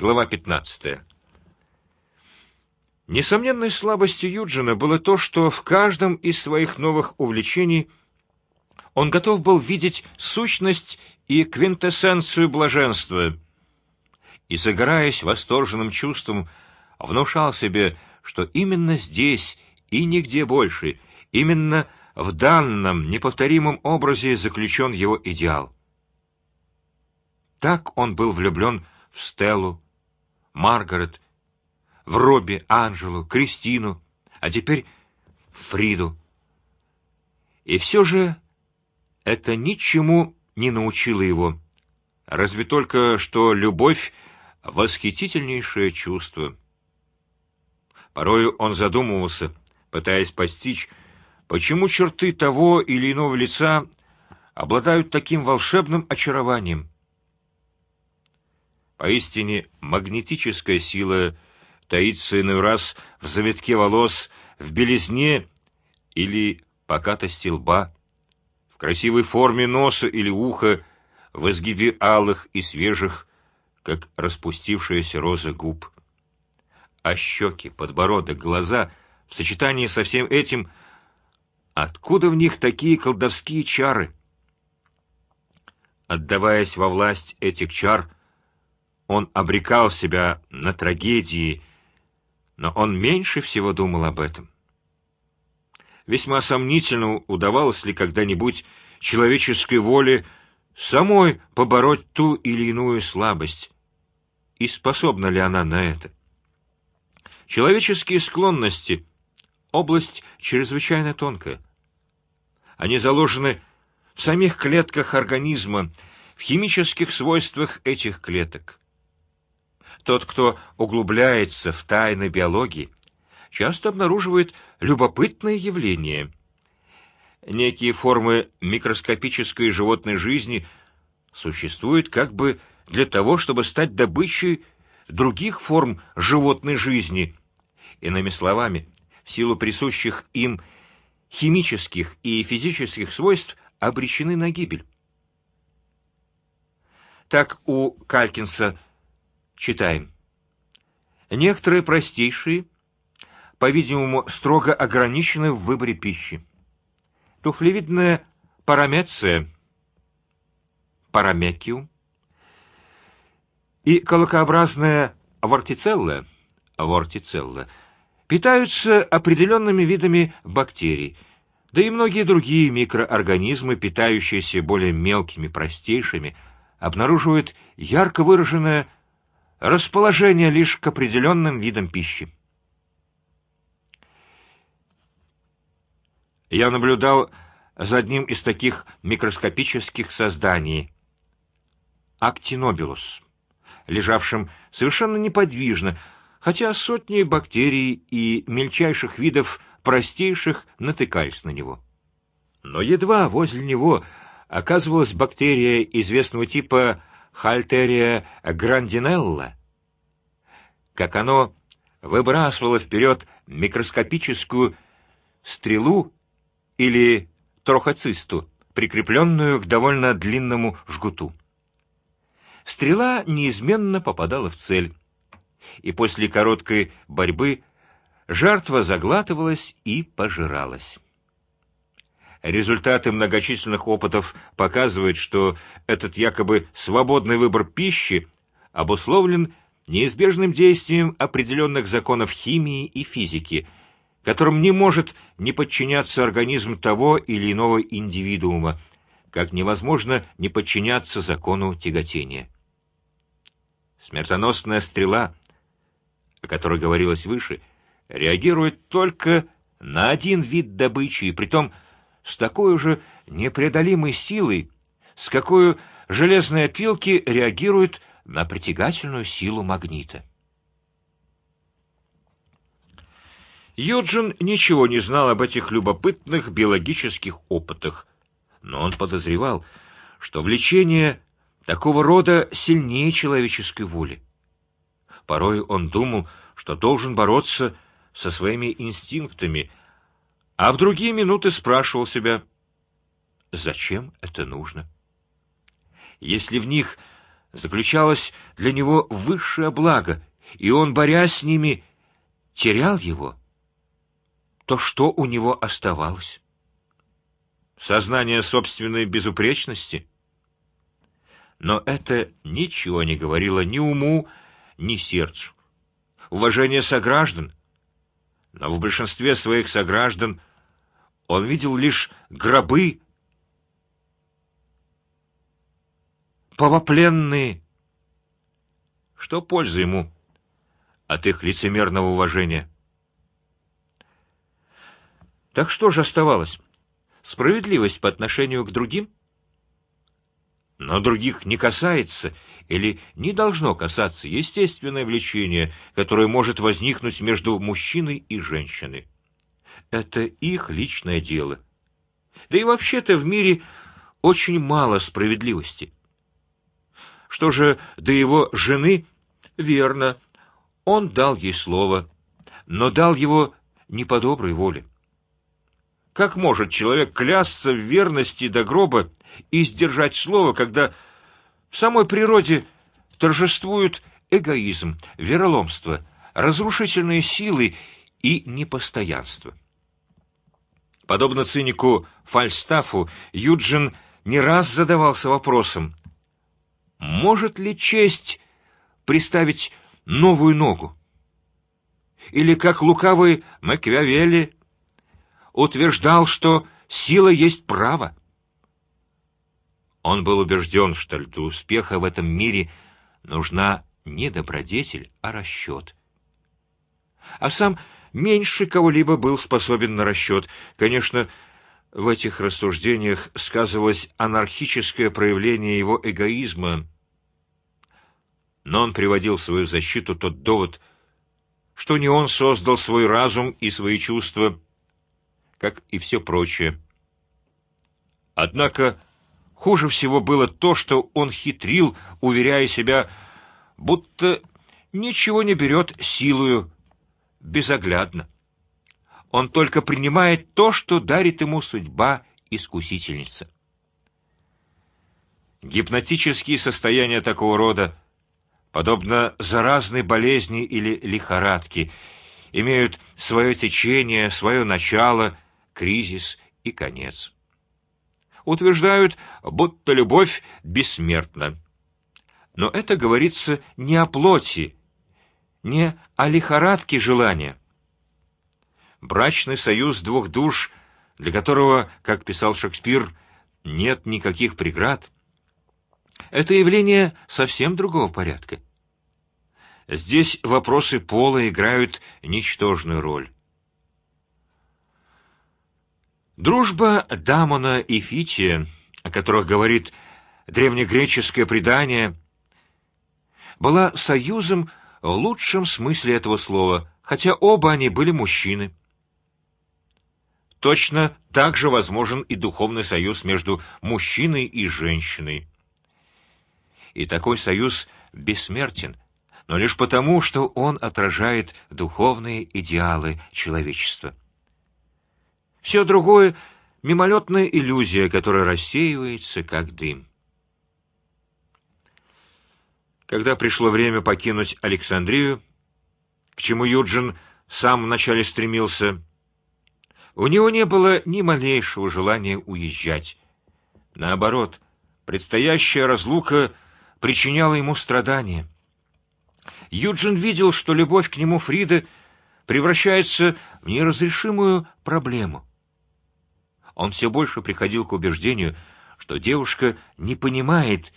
Глава 15. Несомненной слабостью Юджина было то, что в каждом из своих новых увлечений он готов был видеть сущность и квинтэссенцию блаженства, и загораясь восторженным чувством, внушал себе, что именно здесь и нигде больше, именно в данном неповторимом образе заключен его идеал. Так он был влюблен в Стеллу, Маргарет, в Робби, Анжелу, Кристину, а теперь Фриду. И все же это ничему не научило его, разве только что любовь восхитительнейшее чувство. Порою он задумывался, пытаясь постичь, почему черты того или иного лица обладают таким волшебным очарованием. Поистине магнетическая сила таится иной раз в завитке волос, в белизне или покатости лба, в красивой форме носа или уха, в изгибе алых и свежих, как распустившаяся роза губ. А щеки, подбородок, глаза в сочетании со всем этим, откуда в них такие колдовские чары? Отдаваясь во власть этих чар он обрекал себя на трагедии, но он меньше всего думал об этом. Весьма сомнительно удавалось ли когда-нибудь человеческой воле самой побороть ту или иную слабость, и способна ли она на это. Человеческие склонности — область чрезвычайно тонкая. Они заложены в самих клетках организма, в химических свойствах этих клеток. Тот, кто углубляется в тайны биологии, часто обнаруживает любопытные явления. Некие формы микроскопической животной жизни существуют как бы для того, чтобы стать добычей других форм животной жизни. Иными словами, в силу присущих им химических и физических свойств обречены на гибель. Так у Калькинса Читаем. Некоторые простейшие, по-видимому, строго ограничены в выборе пищи. Туфлевидная парамеция, парамекиум и колокообразная вортицелла, вортицелла питаются определенными видами бактерий, да и многие другие микроорганизмы, питающиеся более мелкими, простейшими, обнаруживают ярко выраженное расположение лишь к определенным видам пищи. Я наблюдал за одним из таких микроскопических созданий, актинобилус, лежавшим совершенно неподвижно, хотя сотни бактерий и мельчайших видов простейших натыкались на него. Но едва возле него оказывалась бактерия известного типа Хальтерия грандинелла, как оно выбрасывало вперед микроскопическую стрелу или трохоцисту, прикрепленную к довольно длинному жгуту. Стрела неизменно попадала в цель, и после короткой борьбы жертва заглатывалась и пожиралась. Результаты многочисленных опытов показывают, что этот якобы свободный выбор пищи обусловлен неизбежным действием определенных законов химии и физики, которым не может не подчиняться организм того или иного индивидуума, как невозможно не подчиняться закону тяготения. Смертоносная стрела, о которой говорилось выше, реагирует только на один вид добычи, и притом с такой же непреодолимой силой, с какой железные пилки реагируют на притягательную силу магнита. Юджин ничего не знал об этих любопытных биологических опытах, но он подозревал, что влечение такого рода сильнее человеческой воли. Порой он думал, что должен бороться со своими инстинктами, а в другие минуты спрашивал себя: зачем это нужно? Если в них заключалось для него высшее благо, и он, борясь с ними, терял его, то что у него оставалось? Сознание собственной безупречности. Но это ничего не говорило ни уму, ни сердцу. Уважение сограждан, но в большинстве своих сограждан он видел лишь гробы, повопленные. Что пользы ему от их лицемерного уважения? Так что же оставалось? Справедливость по отношению к другим? Но других не касается или не должно касаться естественное влечение, которое может возникнуть между мужчиной и женщиной. Это их личное дело. Да и вообще-то в мире очень мало справедливости. Что же до его жены? Верно, он дал ей слово, но дал его не по доброй воле. Как может человек клясться в верности до гроба и сдержать слово, когда в самой природе торжествуют эгоизм, вероломство, разрушительные силы и непостоянство? Подобно цинику Фальстафу, Юджин не раз задавался вопросом: может ли честь приставить новую ногу? Или как лукавый Макиавелли утверждал, что сила есть право? Он был убежден, что для успеха в этом мире нужна не добродетель, а расчет. А сам меньше кого-либо был способен на расчет. Конечно, в этих рассуждениях сказывалось анархическое проявление его эгоизма, но он приводил свою защиту тот довод, что не он создал свой разум и свои чувства, как и все прочее. Однако хуже всего было то, что он хитрил, уверяя себя, будто ничего не берет силою, безоглядно. Он только принимает то, что дарит ему судьба искусительница. Гипнотические состояния такого рода, подобно заразной болезни или лихорадке, имеют свое течение, свое начало, кризис и конец. Утверждают, будто любовь бессмертна, но это говорится не о плоти, не о лихорадке желания. Брачный союз двух душ, для которого, как писал Шекспир, нет никаких преград, это явление совсем другого порядка. Здесь вопросы пола играют ничтожную роль. Дружба Дамона и Фития, о которых говорит древнегреческое предание, была союзом в лучшем смысле этого слова, хотя оба они были мужчины. Точно так же возможен и духовный союз между мужчиной и женщиной. И такой союз бессмертен, но лишь потому, что он отражает духовные идеалы человечества. Все другое мимолетная иллюзия, которая рассеивается как дым. Когда пришло время покинуть Александрию, к чему Юджин сам вначале стремился, у него не было ни малейшего желания уезжать. Наоборот, предстоящая разлука причиняла ему страдания. Юджин видел, что любовь к нему Фриды превращается в неразрешимую проблему. Он все больше приходил к убеждению, что девушка не понимает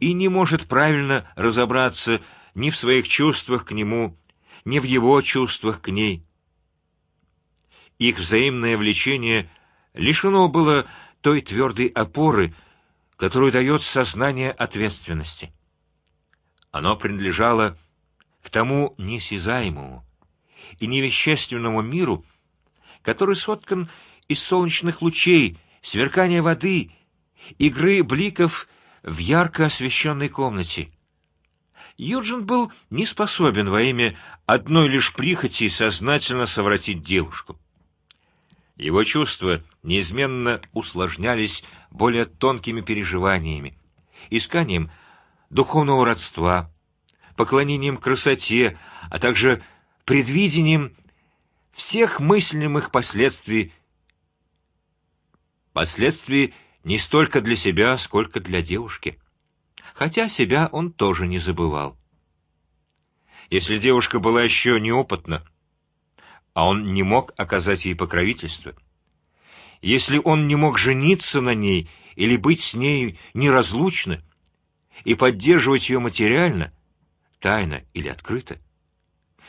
и не может правильно разобраться ни в своих чувствах к нему, ни в его чувствах к ней. Их взаимное влечение лишено было той твердой опоры, которую дает сознание ответственности. Оно принадлежало к тому несязаемому и невещественному миру, который соткан из солнечных лучей, сверкания воды, игры бликов в ярко освещенной комнате. Юджин был не способен во имя одной лишь прихоти сознательно совратить девушку. Его чувства неизменно усложнялись более тонкими переживаниями, исканием духовного родства, поклонением красоте, а также предвидением всех мыслимых последствий, последствий не столько для себя, сколько для девушки. Хотя себя он тоже не забывал. Если девушка была еще неопытна, а он не мог оказать ей покровительство, если он не мог жениться на ней или быть с ней неразлучно и поддерживать ее материально, тайно или открыто,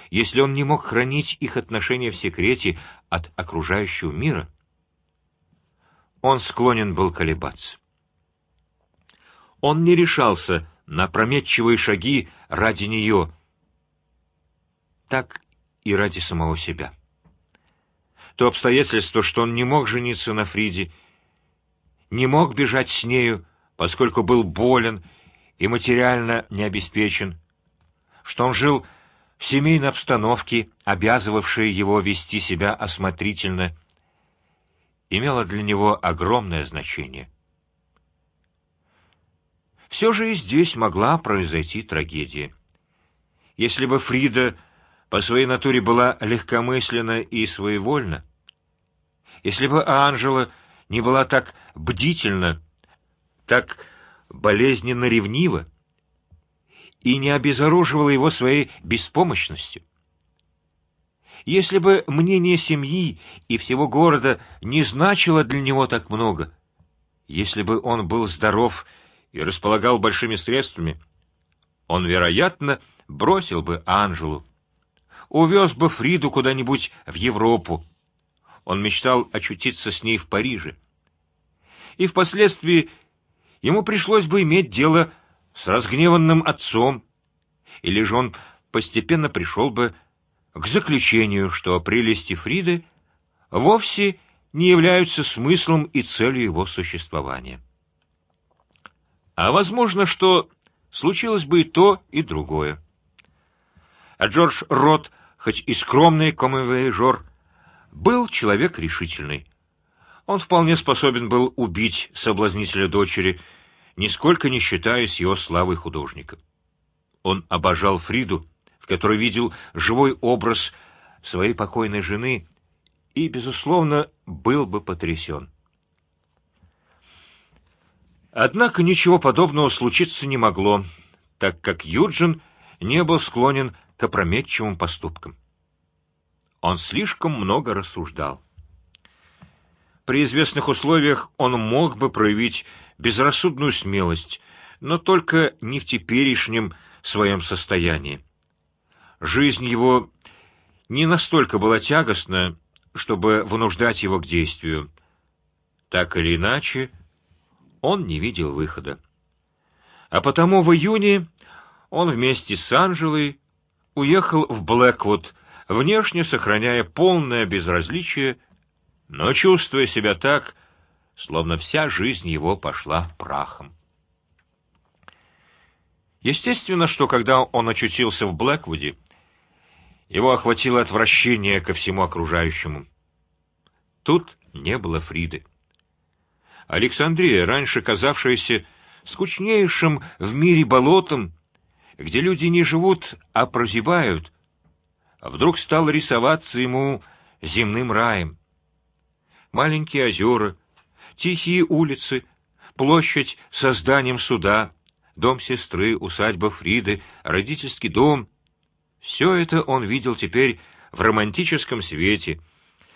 если он не мог хранить их отношения в секрете от окружающего мира, он склонен был колебаться. Он не решался на прометчивые шаги ради нее, так и ради самого себя. То обстоятельство, что он не мог жениться на Фриде, не мог бежать с нею, поскольку был болен и материально не обеспечен, что он жил в семейной обстановке, обязывавшей его вести себя осмотрительно, имело для него огромное значение. Все же и здесь могла произойти трагедия. Если бы Фрида по своей натуре была легкомысленна и своевольна, если бы Анжела не была так бдительна, так болезненно ревнива и не обезоруживала его своей беспомощностью. Если бы мнение семьи и всего города не значило для него так много, если бы он был здоров и располагал большими средствами, он, вероятно, бросил бы Анжелу, увез бы Фриду куда-нибудь в Европу, он мечтал очутиться с ней в Париже, и впоследствии ему пришлось бы иметь дело с разгневанным отцом, или же он постепенно пришел бы к заключению, что прелести Фриды вовсе не являются смыслом и целью его существования. А возможно, что случилось бы и то, и другое. А Джордж Рот, хоть и скромный комивояжер, был человек решительный. Он вполне способен был убить соблазнителя дочери, нисколько не считаясь его славой художника. Он обожал Фриду, в которой видел живой образ своей покойной жены, и безусловно был бы потрясен. Однако ничего подобного случиться не могло, так как Юджин не был склонен к опрометчивым поступкам. Он слишком много рассуждал. При известных условиях он мог бы проявить безрассудную смелость, но только не в теперешнем своем состоянии. Жизнь его не настолько была тягостна, чтобы вынуждать его к действию. Так или иначе, он не видел выхода. А потому в июне он вместе с Анжелой уехал в Блэквуд внешне сохраняя полное безразличие, но чувствуя себя так, словно вся жизнь его пошла прахом. Естественно, что когда он очутился в Блэквуде, его охватило отвращение ко всему окружающему. Тут не было Фриды. Александрия, раньше казавшаяся скучнейшим в мире болотом, где люди не живут, а прозябают, вдруг стал рисоваться ему земным раем. Маленькие озера, тихие улицы, площадь со зданием суда, дом сестры, усадьба Фриды, родительский дом. Все это он видел теперь в романтическом свете,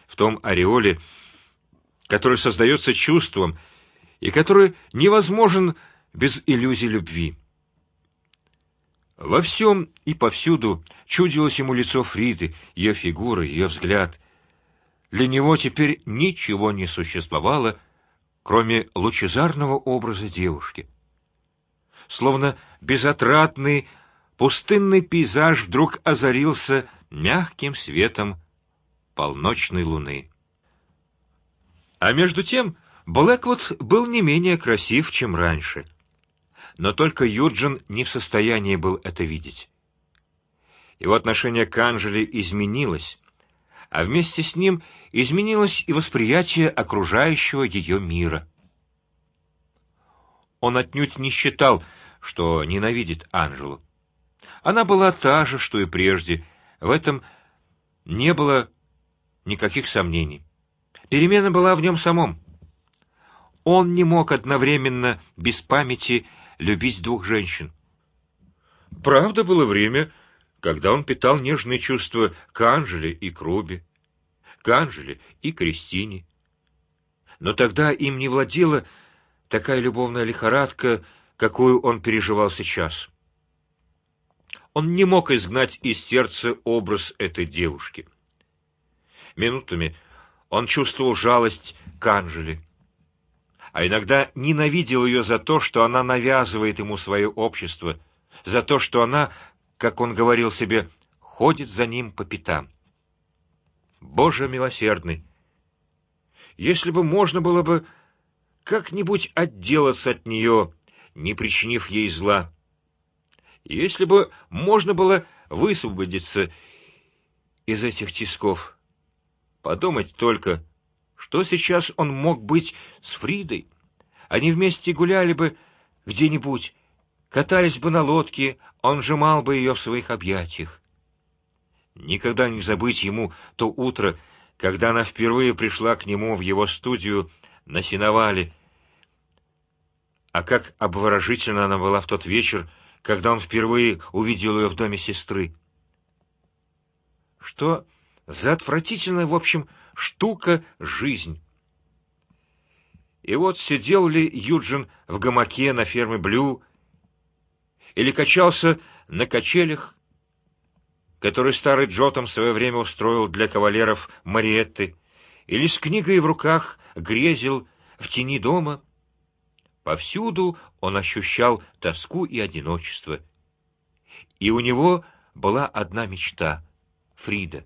в том ореоле, который создается чувством и который невозможен без иллюзий любви. Во всем и повсюду чудилось ему лицо Фриды, ее фигура, ее взгляд. Для него теперь ничего не существовало, кроме лучезарного образа девушки. Словно безотрадный пустынный пейзаж вдруг озарился мягким светом полночной луны. А между тем Блэквуд был не менее красив, чем раньше но только Юджин не в состоянии был это видеть. Его отношение к Анжеле изменилось, а вместе с ним изменилось и восприятие окружающего ее мира. Он отнюдь не считал, что ненавидит Анжелу. Она была та же, что и прежде. В этом не было никаких сомнений. Перемена была в нем самом. Он не мог одновременно без памяти любить двух женщин. Правда, было время, когда он питал нежные чувства к Анжеле и к Руби, к Анжеле и Кристине. Но тогда им не владела такая любовная лихорадка, какую он переживал сейчас. Он не мог изгнать из сердца образ этой девушки. Минутами он чувствовал жалость к Анжеле, а иногда ненавидел ее за то, что она навязывает ему свое общество, за то, что она, как он говорил себе, ходит за ним по пятам. Боже милосердный! Если бы можно было бы как-нибудь отделаться от нее, не причинив ей зла, если бы можно было высвободиться из этих тисков, подумать только, что сейчас он мог быть с Фридой, они вместе гуляли бы где-нибудь, катались бы на лодке, он сжимал бы ее в своих объятиях. Никогда не забыть ему то утро, когда она впервые пришла к нему в его студию на сеновале. А как обворожительно она была в тот вечер, когда он впервые увидел ее в доме сестры. Что за отвратительная, в общем, штука жизнь. И вот сидел ли Юджин в гамаке на ферме Блю, или качался на качелях, который старый Джотом в свое время устроил для кавалеров Мариетты, или с книгой в руках грезил в тени дома. Повсюду он ощущал тоску и одиночество, и у него была одна мечта: Фрида.